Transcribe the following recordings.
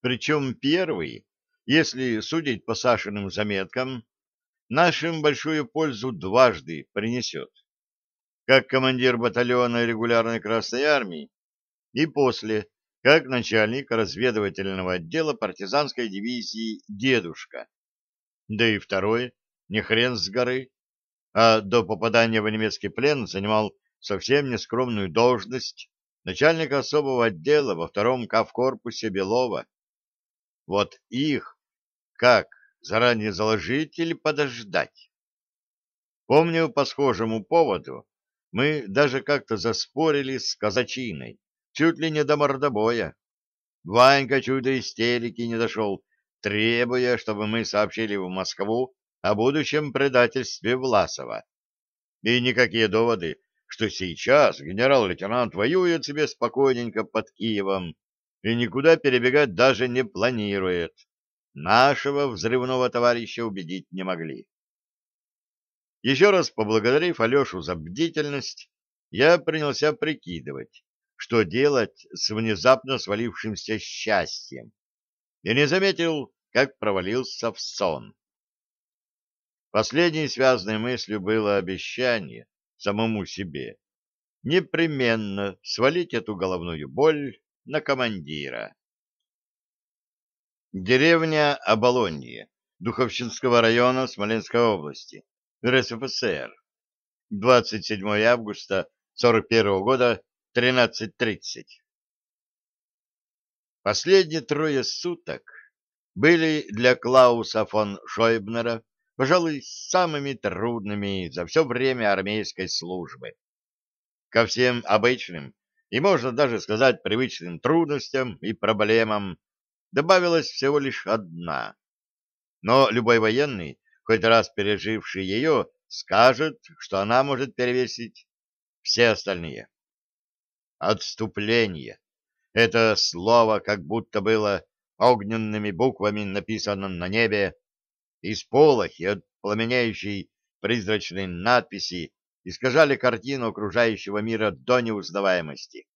Причем первый, если судить по Сашиным заметкам, нашим большую пользу дважды принесет. Как командир батальона регулярной Красной Армии и после, как начальник разведывательного отдела партизанской дивизии «Дедушка». Да и второе, не хрен с горы, а до попадания в немецкий плен занимал совсем нескромную должность начальника особого отдела во втором кавкорпусе Белова. Вот их как, заранее заложить или подождать? Помню, по схожему поводу мы даже как-то заспорили с казачиной, чуть ли не до мордобоя. Ванька чудо истерики не дошел, требуя, чтобы мы сообщили в Москву о будущем предательстве Власова. И никакие доводы, что сейчас генерал-лейтенант воюет себе спокойненько под Киевом и никуда перебегать даже не планирует. Нашего взрывного товарища убедить не могли. Еще раз поблагодарив Алешу за бдительность, я принялся прикидывать, что делать с внезапно свалившимся счастьем, и не заметил, как провалился в сон. Последней связанной мыслью было обещание самому себе непременно свалить эту головную боль на командира. Деревня Оболонье Духовщинского района Смоленской области, РСФСР. 27 августа 41 года, 13.30. Последние трое суток были для Клауса фон Шойбнера, пожалуй, самыми трудными за все время армейской службы. Ко всем обычным и, можно даже сказать, привычным трудностям и проблемам добавилась всего лишь одна. Но любой военный, хоть раз переживший ее, скажет, что она может перевесить все остальные. Отступление. Это слово как будто было огненными буквами написано на небе, из полохи от пламеняющей призрачной надписи искажали картину окружающего мира до неузнаваемости.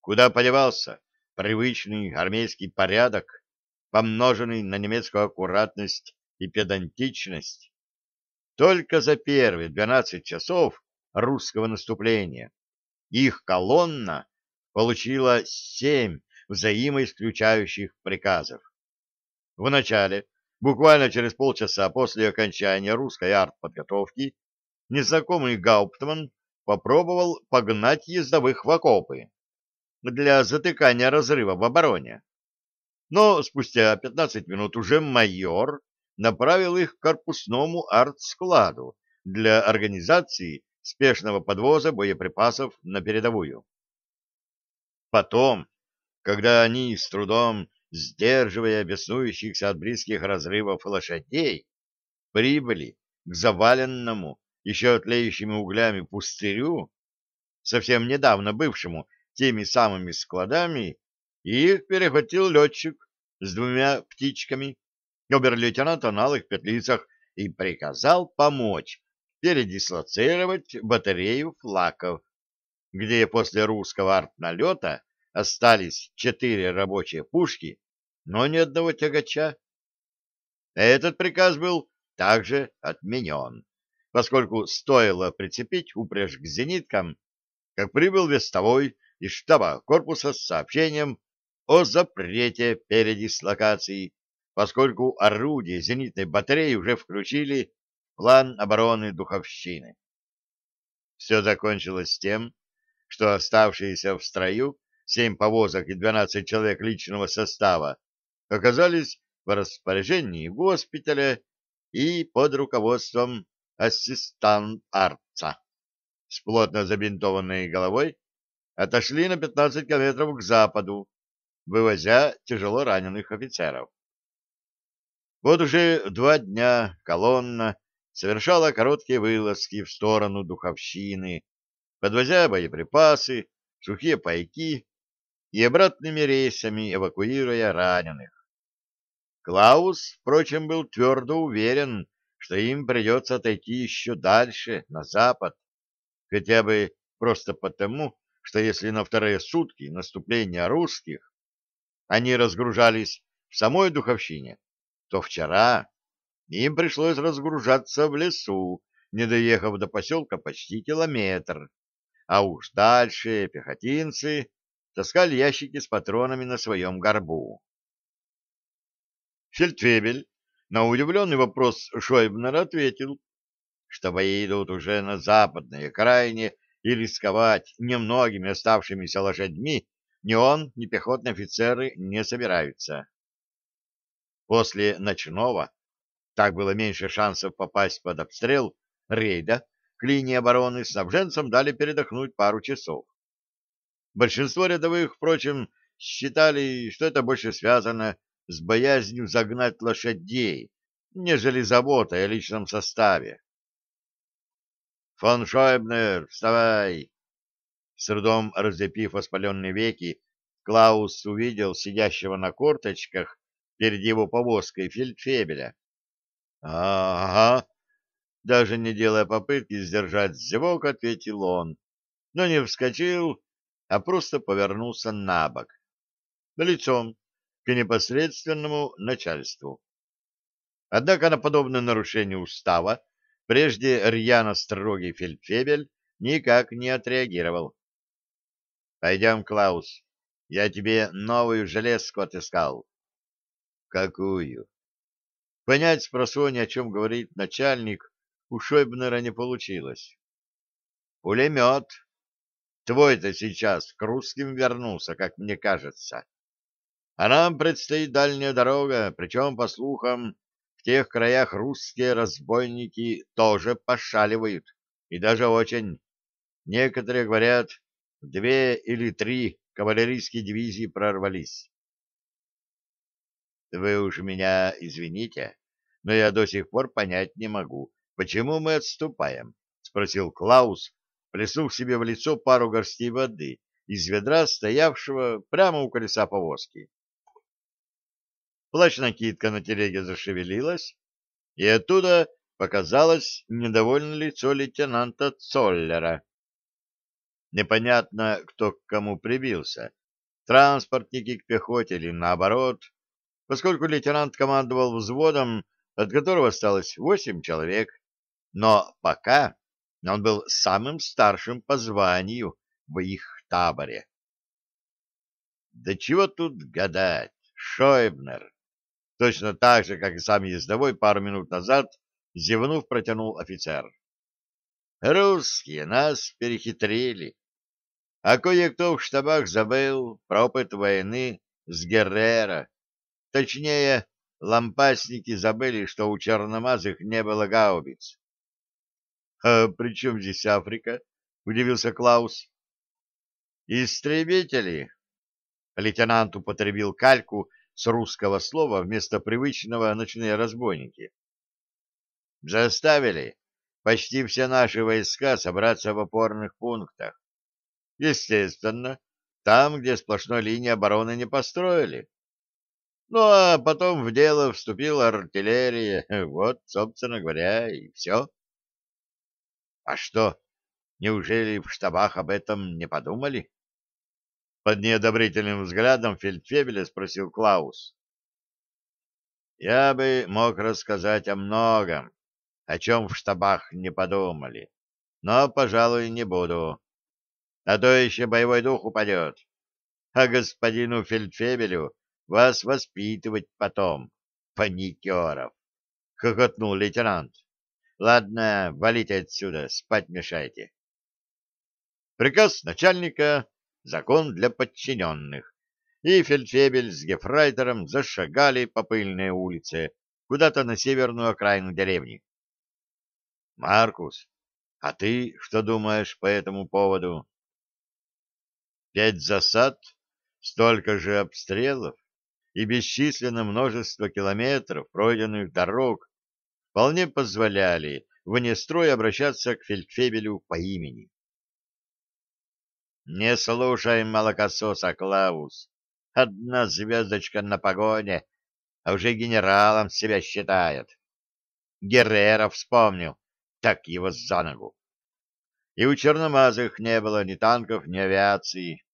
Куда подевался привычный армейский порядок, помноженный на немецкую аккуратность и педантичность. Только за первые 12 часов русского наступления их колонна получила семь взаимоисключающих приказов. Вначале, буквально через полчаса после окончания русской артподготовки, незнакомый Гауптман попробовал погнать ездовых в окопы для затыкания разрыва в обороне. Но спустя 15 минут уже майор направил их к корпусному артскладу для организации спешного подвоза боеприпасов на передовую. Потом, когда они с трудом, сдерживая беснующихся от близких разрывов лошадей, прибыли к заваленному, еще тлеющими углями пустырю, совсем недавно бывшему теми самыми складами, и их перехватил летчик с двумя птичками, обер-лейтенанта на алых петлицах, и приказал помочь передислоцировать батарею флаков, где после русского артналета остались четыре рабочие пушки, но ни одного тягача. Этот приказ был также отменен, поскольку стоило прицепить упряжь к зениткам, как прибыл вестовой из штаба корпуса с сообщением о запрете передислокации, поскольку орудия зенитной батареи уже включили план обороны Духовщины. Все закончилось тем, что оставшиеся в строю семь повозок и двенадцать человек личного состава оказались в распоряжении госпиталя и под руководством ассистант-арца с плотно забинтованной головой отошли на 15 километров к западу, вывозя тяжело раненых офицеров. Вот уже два дня колонна совершала короткие вылазки в сторону Духовщины, подвозя боеприпасы, сухие пайки и обратными рейсами эвакуируя раненых. Клаус, впрочем, был твердо уверен, что им придется отойти еще дальше, на запад, хотя бы просто потому, что если на вторые сутки наступления русских они разгружались в самой Духовщине, то вчера им пришлось разгружаться в лесу, не доехав до поселка почти километр, а уж дальше пехотинцы таскали ящики с патронами на своем горбу. Фельдфебель на удивленный вопрос Шойбнера ответил, что бои идут уже на западной окраине, и рисковать немногими оставшимися лошадьми ни он, ни пехотные офицеры не собираются. После ночного, так было меньше шансов попасть под обстрел, рейда к линии обороны снабженцам дали передохнуть пару часов. Большинство рядовых, впрочем, считали, что это больше связано с боязнью загнать лошадей, нежели заботой о личном составе. «Фон Шойбнер, вставай!» С трудом разлепив воспаленные веки, Клаус увидел сидящего на корточках перед его повозкой фельдфебеля. «Ага!» Даже не делая попытки сдержать зевок, ответил он, но не вскочил, а просто повернулся на бок, лицом к непосредственному начальству. Однако на подобное нарушение устава прежде рьяно строгий фельдфебель никак не отреагировал. — Пойдем, Клаус, я тебе новую железку отыскал. — Какую? Понять с о чем говорит начальник, у Шойбнера не получилось. — Пулемет. Твой-то сейчас к русским вернулся, как мне кажется. А нам предстоит дальняя дорога, причем, по слухам, в тех краях русские разбойники тоже пошаливают, и даже очень. Некоторые говорят, две или три кавалерийские дивизии прорвались. Вы уж меня извините, но я до сих пор понять не могу, почему мы отступаем, — спросил Клаус, плеснув себе в лицо пару горстей воды из ведра, стоявшего прямо у колеса повозки. Плащ-накидка на телеге зашевелилась, и оттуда показалось недовольное лицо лейтенанта Цоллера. Непонятно, кто к кому прибился, транспортники к пехоте или наоборот, поскольку лейтенант командовал взводом, от которого осталось восемь человек, но пока он был самым старшим по званию в их таборе. Да чего тут гадать, Шойбнер? Точно так же, как и сам ездовой пару минут назад, зевнув, протянул офицер. Русские нас перехитрили. А кое-кто в штабах забыл про опыт войны с Геррера. Точнее, лампасники забыли, что у черномазых не было гаубиц. — А при чем здесь Африка? — удивился Клаус. — Истребители. Лейтенант употребил кальку с русского слова вместо привычного «ночные разбойники». Заставили почти все наши войска собраться в опорных пунктах. Естественно, там, где сплошной линии обороны не построили. Ну, а потом в дело вступила артиллерия. Вот, собственно говоря, и все. А что, неужели в штабах об этом не подумали? Под неодобрительным взглядом фельдфебеля спросил Клаус. Я бы мог рассказать о многом, о чем в штабах не подумали, но, пожалуй, не буду. А то еще боевой дух упадет. А господину фельдфебелю вас воспитывать потом, паникеров, — хохотнул лейтенант. — Ладно, валите отсюда, спать мешайте. Приказ начальника закон для подчиненных, и фельдфебель с гефрайтером зашагали по пыльной улице куда-то на северную окраину деревни. — Маркус, а ты что думаешь по этому поводу? Пять засад, столько же обстрелов и бесчисленное множество километров пройденных дорог вполне позволяли вне строя обращаться к фельдфебелю по имени. Не слушай молокососа, Клаус. Одна звездочка на погоне, а уже генералом себя считает. Геррера вспомнил, так его за ногу. И у черномазых не было ни танков, ни авиации.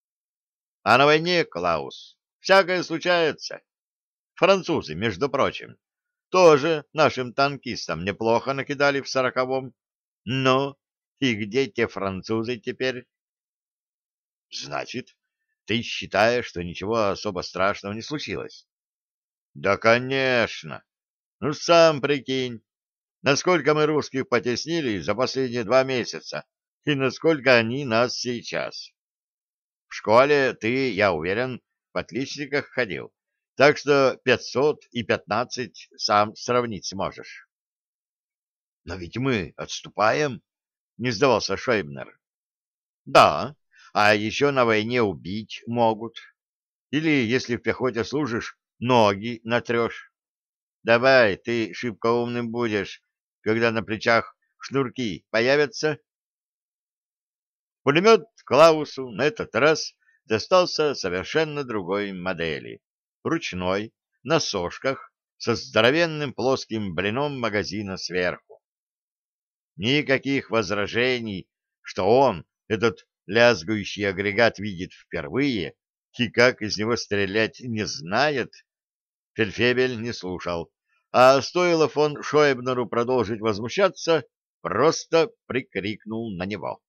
А на войне, Клаус, всякое случается. Французы, между прочим, тоже нашим танкистам неплохо накидали в сороковом. Ну, и где те французы теперь? Значит, ты считаешь, что ничего особо страшного не случилось? Да, конечно. Ну, сам прикинь, насколько мы русских потеснили за последние два месяца и насколько они нас сейчас. В школе ты, я уверен, в отличниках ходил, так что пятьсот и пятнадцать сам сравнить сможешь. — Но ведь мы отступаем, — не сдавался Шойбнер. — Да, а еще на войне убить могут. Или, если в пехоте служишь, ноги натрешь. Давай, ты шибко умным будешь, когда на плечах шнурки появятся. Пулемет Клаусу на этот раз достался совершенно другой модели. Ручной, на сошках, со здоровенным плоским блином магазина сверху. Никаких возражений, что он, этот лязгающий агрегат, видит впервые и как из него стрелять не знает, Фельдфебель не слушал, а стоило фон Шойбнеру продолжить возмущаться, просто прикрикнул на него.